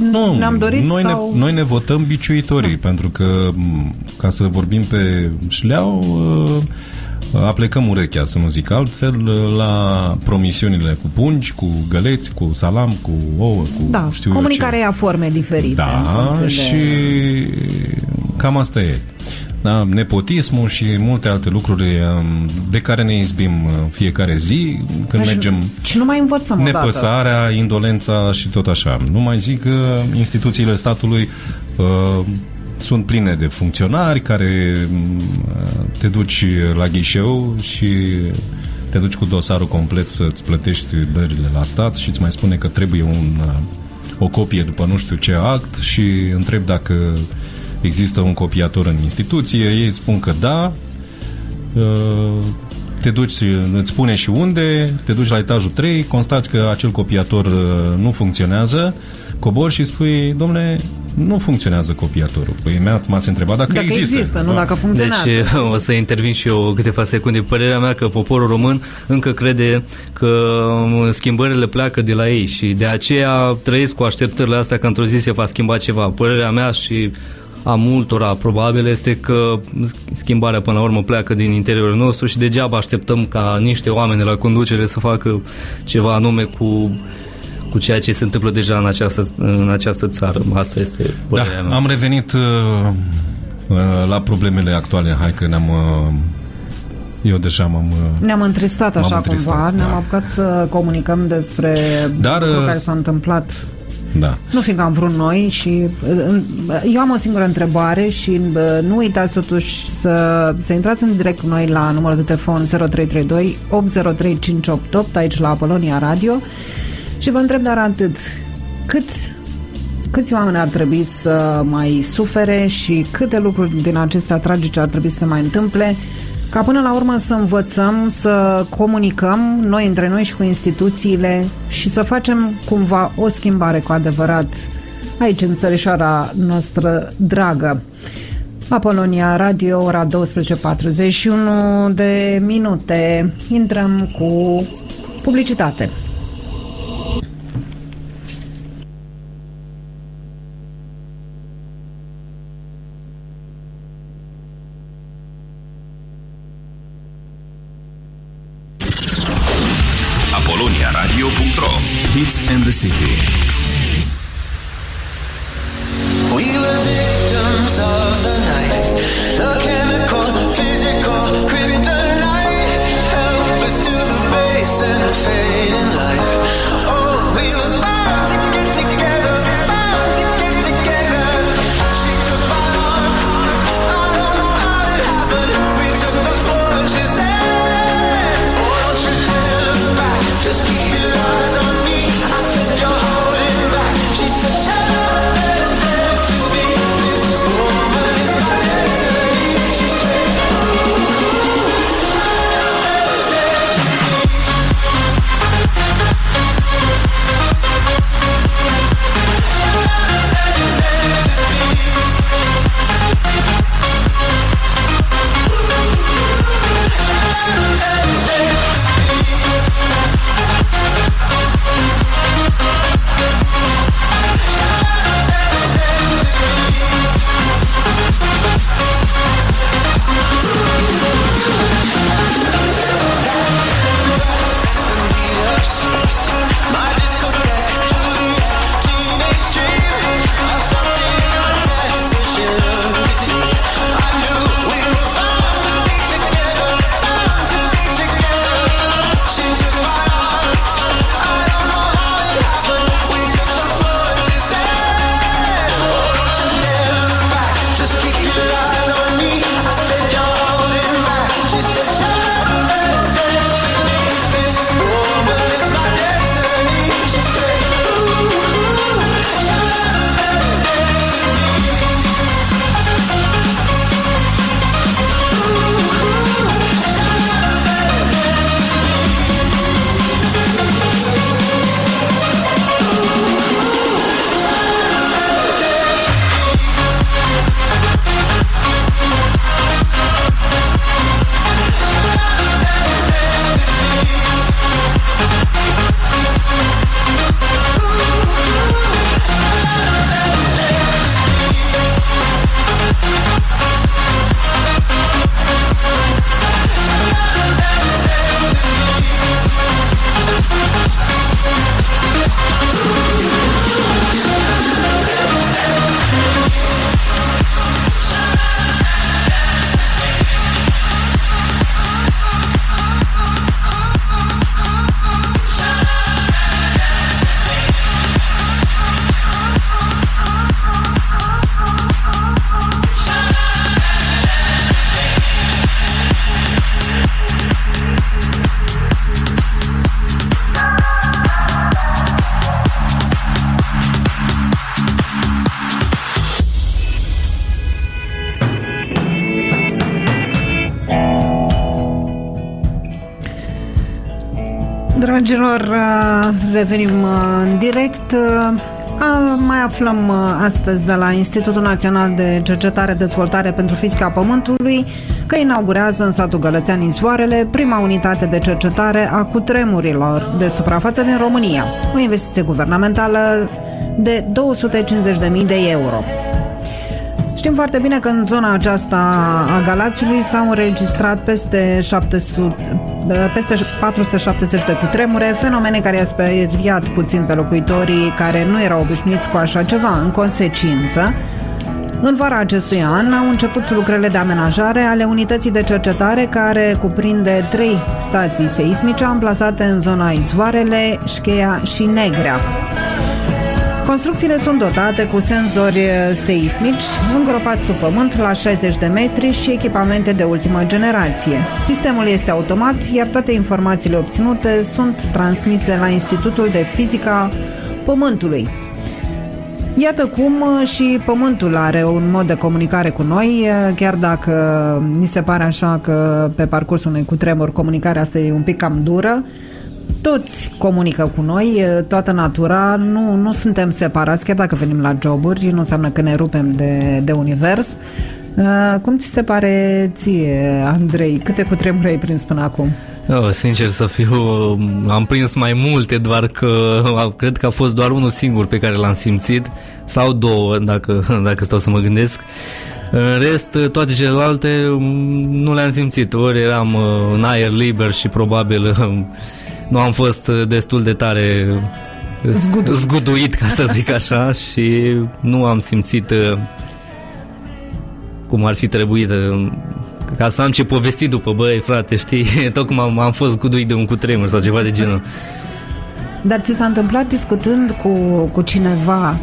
Nu, ne-am dorit noi, sau... ne, noi ne votăm biciuitorii, pentru că, m, ca să vorbim pe șleau, uh, aplecăm urechea, să nu zic altfel, uh, la promisiunile cu pungi, cu găleți, cu salam, cu ouă, cu Da, știu eu comunicarea ia forme diferite. în Da, funcție și de- cam asta e. Da, nepotismul și multe alte lucruri um, de care ne izbim uh, fiecare zi când Deci- mergem Și nu mai învățăm odată. nepăsarea, indolența și tot așa. Nu mai zic că instituțiile statului uh, sunt pline de funcționari care mm, uh, te duci la ghișeu și te duci cu dosarul complet să-ți plătești dările la stat și îți mai spune că trebuie un, uh, o copie după nu știu ce act și întreb dacă există un copiator în instituție, ei îți spun că da, uh, te duci, îți spune și unde, te duci la etajul 3, constați că acel copiator uh, nu funcționează, cobori și spui, domnule, nu funcționează copiatorul. Păi mi-a- m-ați întrebat dacă, Dacă există, există nu Da. dacă funcționează. Deci o să intervin și eu câteva secunde. Părerea mea că poporul român încă crede că um, schimbările pleacă de la ei și de aceea trăiesc cu așteptările astea că într-o zi se va schimba ceva. Părerea mea și a multora probabil este că schimbarea până la urmă pleacă din interiorul nostru și degeaba așteptăm ca niște oameni de la conducere să facă ceva anume cu cu ceea ce se întâmplă deja în această, în această țară. Asta este părerea Da, mea. am revenit uh, uh, la problemele actuale. Hai că ne-am... Uh, eu deja m-am... Uh, Ne-am întristat așa M-am întristat, cumva, ne-am da. apucat să comunicăm despre Dar, lucruri uh, care s-au întâmplat da. Nu fiindcă am vrut noi și uh, eu am o singură întrebare și uh, nu uitați totuși să, să intrați în direct cu noi la numărul de telefon 0332 803588 aici la Apolonia Radio și vă întreb doar atât. Cât câți oameni ar trebui să mai sufere și câte lucruri din acestea tragice ar trebui să se mai întâmple ca până la urmă să învățăm, să comunicăm noi între noi și cu instituțiile și să facem cumva o schimbare cu adevărat aici în țărișoara noastră dragă. Apolonia Radio, ora 12.41 de minute. Intrăm cu publicitate. Dragilor, uh, revenim uh, în direct. Uh, a- Mai aflăm uh, astăzi de la Institutul Național de Cercetare Dezvoltare pentru Fizica Pământului că inaugurează în satul Gălățean Izvoarele prima unitate de cercetare a cutremurilor de suprafață din România. O investiție guvernamentală de 250.000 de euro. Știm foarte bine că în zona aceasta a Galațiului s-au înregistrat peste, 700, peste 470 de cutremure, fenomene care i-a speriat puțin pe locuitorii care nu erau obișnuiți cu așa ceva. În consecință, în vara acestui an au început lucrările de amenajare ale unității de cercetare care cuprinde trei stații seismice amplasate în zona Izvoarele, Șcheia și Negrea. Construcțiile sunt dotate cu senzori eh, seismici, îngropați sub pământ la 60 de metri și echipamente de ultimă generație. Sistemul este automat, iar toate informațiile obținute sunt transmise la Institutul de Fizica Pământului. Iată cum eh, și Pământul are un mod de comunicare cu noi, eh, chiar dacă ni se pare așa că pe parcursul unui cutremur comunicarea asta e un pic cam dură, toți comunică cu noi, e, toată natura, nu, nu suntem separați, chiar dacă venim la joburi, nu înseamnă că ne rupem de, de univers. Uh, Cum ți se pare ție, Andrei? Câte cutremure ai prins până acum? Oh, sincer să fiu, am prins mai multe, doar că cred că a fost doar unul singur pe care l-am simțit, sau două, dacă, dacă stau să mă gândesc. În rest, toate celelalte mm, nu le-am simțit. Ori eram uh, în aer liber și probabil uh, nu am fost uh, destul de tare uh, Zguduit. zguduit, ca să zic așa, și nu am simțit uh, cum ar fi trebuit uh, ca să am ce povesti după, băi, frate, știi, tocmai am, am fost zguduit de un cutremur sau ceva de genul. Dar ți s-a întâmplat discutând cu, cu cineva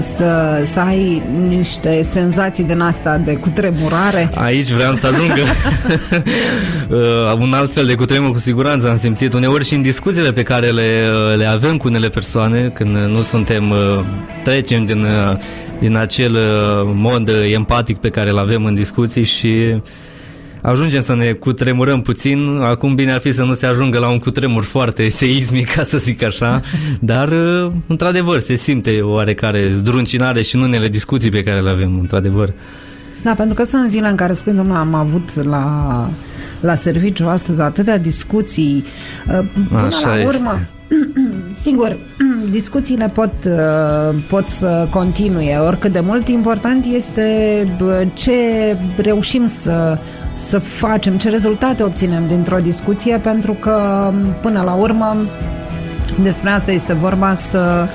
să, să ai niște senzații din asta de cutremurare? Aici vreau să ajungă uh, un alt fel de cutremur cu siguranță am simțit uneori și în discuțiile pe care le, uh, le avem cu unele persoane când uh, nu suntem uh, trecem din, uh, din acel uh, mod uh, empatic pe care îl avem în discuții și ajungem să ne cutremurăm puțin. Acum bine ar fi să nu se ajungă la un cutremur foarte seismic, ca să zic așa, dar uh, într-adevăr se simte oarecare zdruncinare și în unele discuții pe care le avem, într-adevăr. Da, pentru că sunt zile în care, spun, domnule, am avut la, la serviciu astăzi atâtea discuții. Uh, Până Așa la este. urmă, sigur, discuțiile pot, uh, pot să continue oricât de mult. Important este bă, ce reușim să, să facem, ce rezultate obținem dintr-o discuție, pentru că, până la urmă, despre asta este vorba, să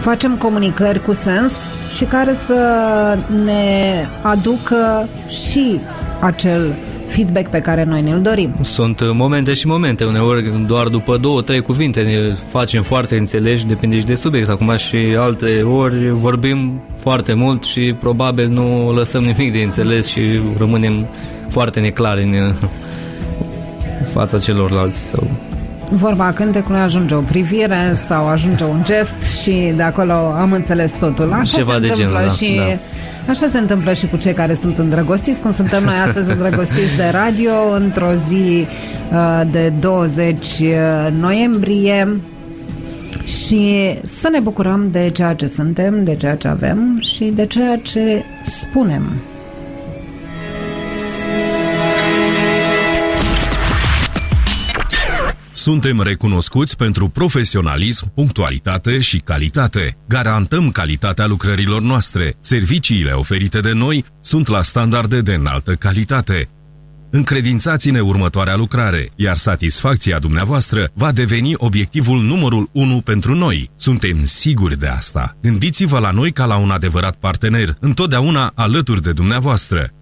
facem comunicări cu sens și care să ne aducă și acel feedback pe care noi ne-l dorim. Sunt uh, momente și momente, uneori doar după două, trei cuvinte ne facem foarte înțelegi, depinde și de subiect. Acum și alte ori vorbim foarte mult și probabil nu lăsăm nimic de înțeles și rămânem foarte neclari în uh, fața celorlalți. Sau... Vorba cântecului ajunge o privire sau ajunge un gest și de acolo am înțeles totul. Așa Ceva se de întâmplă genul, da, și da. așa se întâmplă și cu cei care sunt îndrăgostiți, cum suntem noi astăzi îndrăgostiți de radio într-o zi uh, de 20 noiembrie și să ne bucurăm de ceea ce suntem, de ceea ce avem și de ceea ce spunem. Suntem recunoscuți pentru profesionalism, punctualitate și calitate. Garantăm calitatea lucrărilor noastre. Serviciile oferite de noi sunt la standarde de înaltă calitate. Încredințați-ne următoarea lucrare, iar satisfacția dumneavoastră va deveni obiectivul numărul 1 pentru noi. Suntem siguri de asta. Gândiți-vă la noi ca la un adevărat partener, întotdeauna alături de dumneavoastră.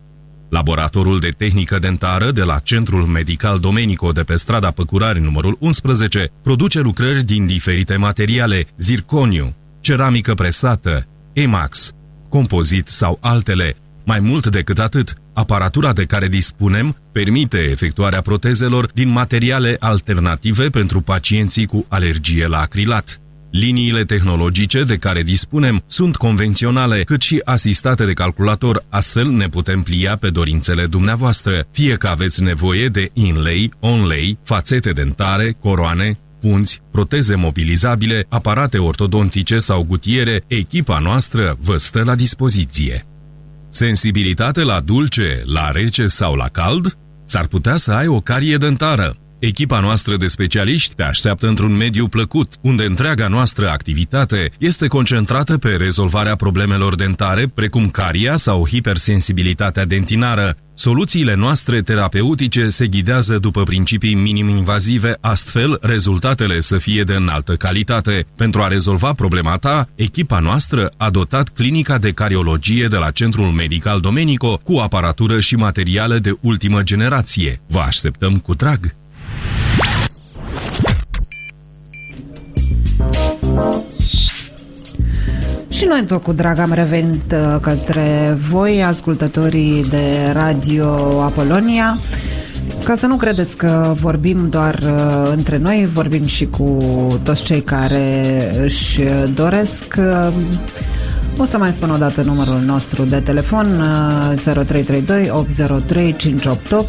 Laboratorul de tehnică dentară de la Centrul Medical Domenico de pe strada Păcurari numărul 11 produce lucrări din diferite materiale, zirconiu, ceramică presată, emax, compozit sau altele. Mai mult decât atât, aparatura de care dispunem permite efectuarea protezelor din materiale alternative pentru pacienții cu alergie la acrilat. Liniile tehnologice de care dispunem sunt convenționale, cât și asistate de calculator, astfel ne putem plia pe dorințele dumneavoastră, fie că aveți nevoie de inlay, onlay, fațete dentare, coroane, punți, proteze mobilizabile, aparate ortodontice sau gutiere, echipa noastră vă stă la dispoziție. Sensibilitate la dulce, la rece sau la cald? S-ar putea să ai o carie dentară. Echipa noastră de specialiști te așteaptă într-un mediu plăcut, unde întreaga noastră activitate este concentrată pe rezolvarea problemelor dentare, precum caria sau hipersensibilitatea dentinară. Soluțiile noastre terapeutice se ghidează după principii minim-invazive, astfel rezultatele să fie de înaltă calitate. Pentru a rezolva problema ta, echipa noastră a dotat clinica de cariologie de la Centrul Medical Domenico cu aparatură și materiale de ultimă generație. Vă așteptăm cu drag! Și noi tot cu drag am revenit uh, către voi, ascultătorii de Radio Apolonia. Ca să nu credeți că vorbim doar uh, între noi, vorbim și cu toți cei care își doresc. Uh, o să mai spun o dată numărul nostru de telefon uh, 0332 803 588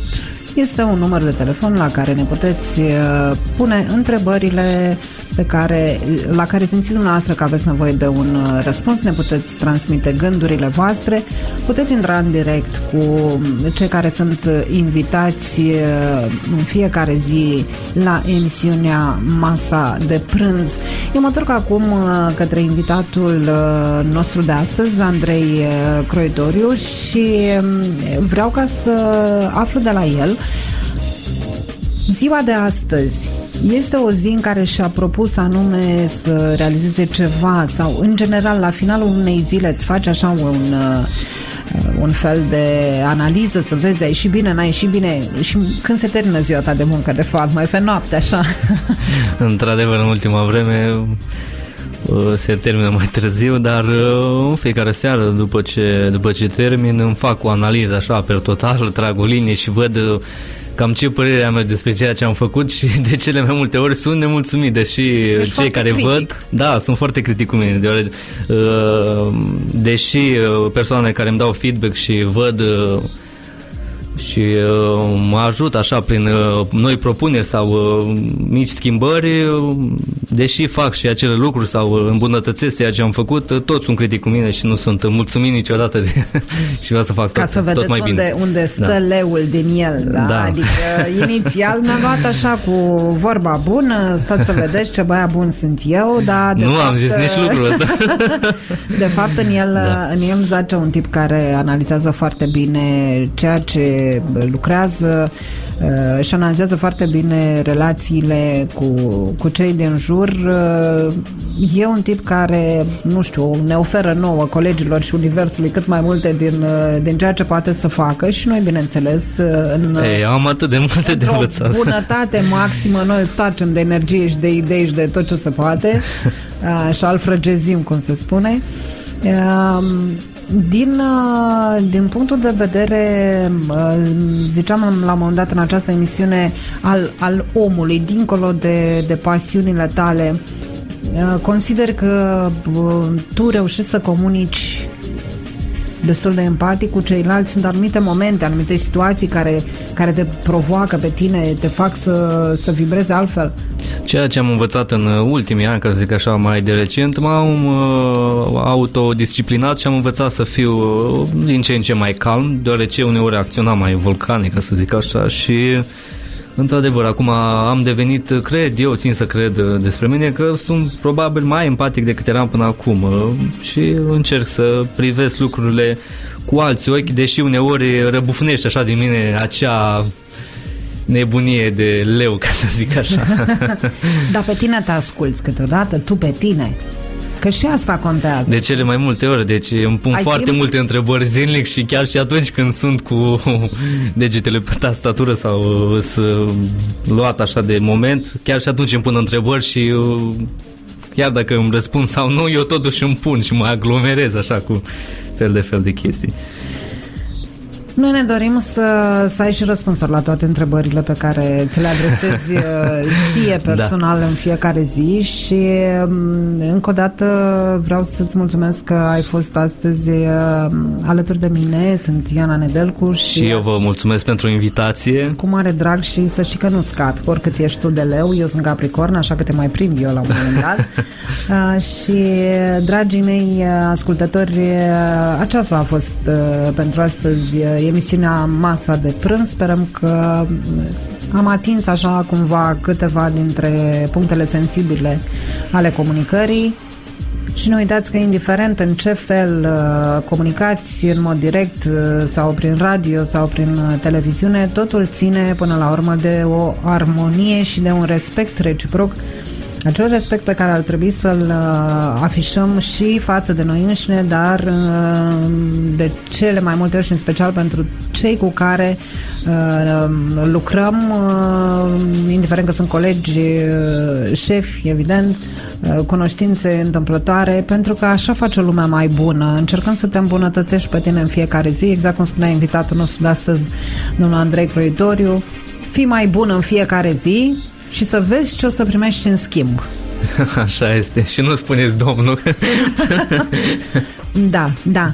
este un număr de telefon la care ne puteți uh, pune întrebările pe care, la care simțiți dumneavoastră că aveți nevoie de un uh, răspuns, ne puteți transmite gândurile voastre, puteți intra în direct cu cei care sunt uh, invitați uh, în fiecare zi la emisiunea Masa de Prânz. Eu mă întorc acum uh, către invitatul uh, nostru de astăzi, Andrei uh, Croitoriu și um, vreau ca să aflu de la el Ziua de astăzi este o zi în care și-a propus anume să realizeze ceva sau în general la finalul unei zile îți faci așa un uh, un fel de analiză să vezi ai ieșit bine, n-ai ieșit bine și când se termină ziua ta de muncă de fapt, mai pe noapte așa? Într-adevăr, în ultima vreme uh, se termină mai târziu, dar uh, în fiecare seară după ce, după ce termin îmi fac o analiză așa per total, trag o linie și văd uh, cam ce părere am eu despre ceea ce am făcut și de cele mai multe ori sunt nemulțumit, deși cei foarte care critic. văd, da, sunt foarte critic cu mine, deoarece, uh, deși uh, persoanele care îmi dau feedback și văd uh, și uh, mă ajută așa prin uh, noi propuneri sau uh, mici schimbări, uh, deși fac și acele lucruri sau uh, îmbunătățesc ceea ce am făcut, uh, toți sunt critic cu mine și nu sunt uh, mulțumit niciodată de, și vreau să fac ca tot, să tot vedeți mai bine. unde, unde stă Da. leul din el da? Da. adică inițial mi-a luat așa cu vorba bună stați să vedeți ce băiat bun sunt eu dar de nu fapt, am zis nici lucrul ăsta. De fapt, în el, Da. da. în el zace un tip care analizează foarte bine ceea ce lucrează uh, și analizează foarte bine relațiile cu, cu cei din jur. Uh, e un tip care, nu știu, ne oferă nouă colegilor și universului cât mai multe din, uh, din ceea ce poate să facă și noi, bineînțeles, uh, în, Ei, am atât de multe de într-o învățat. bunătate maximă, noi stoarcem de energie și de idei și de tot ce se poate uh, și alfrăgezim, cum se spune. Uh, Din, uh, din punctul de vedere, uh, ziceam la un moment dat în această emisiune, al, al omului, dincolo de, de pasiunile tale, uh, consider că uh, tu reușești să comunici destul de empatic cu ceilalți. Sunt anumite momente, anumite situații care, care te provoacă pe tine, te fac să, să vibreze altfel. Ceea ce am învățat în ultimii ani, ca să zic așa, mai de recent, m-am uh, autodisciplinat și am învățat să fiu uh, din ce în ce mai calm, deoarece uneori acționam mai vulcanic, ca să zic așa, și într-adevăr, acum am devenit, cred eu, țin să cred uh, despre mine, că sunt probabil mai empatic decât eram până acum uh, și încerc să privesc lucrurile cu alți ochi, deși uneori răbufnește așa din mine acea nebunie de leu, ca să zic așa. Dar pe tine te asculți câteodată, tu pe tine. Că și asta contează. De cele mai multe ori, deci îmi pun Ai foarte timp? multe întrebări zilnic și chiar și atunci când sunt cu degetele pe tastatură sau uh, să luat așa de moment, chiar și atunci îmi pun întrebări și uh, chiar dacă îmi răspund sau nu, eu totuși îmi pun și mă aglomerez așa cu fel de fel de chestii. Noi ne dorim să, să ai și răspunsuri la toate întrebările pe care ți le adresezi uh, ție personal da. în fiecare zi și um, încă o dată vreau să-ți mulțumesc că ai fost astăzi uh, alături de mine. Sunt Iana Nedelcu și, Și eu vă mulțumesc pentru invitație. cu mare drag și să știi că nu scapi, oricât ești tu de leu, eu sunt Capricorn, așa că te mai prind eu la un moment dat. Uh, și, dragii mei uh, ascultători, uh, aceasta a fost uh, pentru astăzi uh, emisiunea Masa de Prânz. Sperăm că uh, am atins așa cumva câteva dintre punctele sensibile ale comunicării. Și nu uitați că indiferent în ce fel uh, comunicați în mod direct uh, sau prin radio sau prin uh, televiziune, totul ține până la urmă de o armonie și de un respect reciproc acel respect pe care ar trebui să-l uh, afișăm și față de noi înșine, dar uh, de cele mai multe ori și în special pentru cei cu care uh, lucrăm, uh, indiferent că sunt colegi, uh, șefi, evident, uh, cunoștințe întâmplătoare, pentru că așa face o lume mai bună. Încercăm să te îmbunătățești pe tine în fiecare zi, exact cum spunea invitatul nostru de astăzi, domnul Andrei Croitoriu. Fii mai bun în fiecare zi și să vezi ce o să primești în schimb. Așa este. Și nu spuneți domnul. Da, da.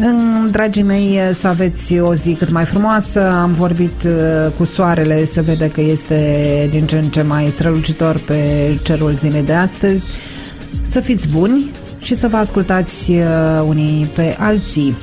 În, Dragii mei, să aveți o zi cât mai frumoasă. Am vorbit uh, cu soarele, se vede că este din ce în ce mai strălucitor pe cerul zilei de astăzi. Să fiți buni și să vă ascultați uh, unii pe alții.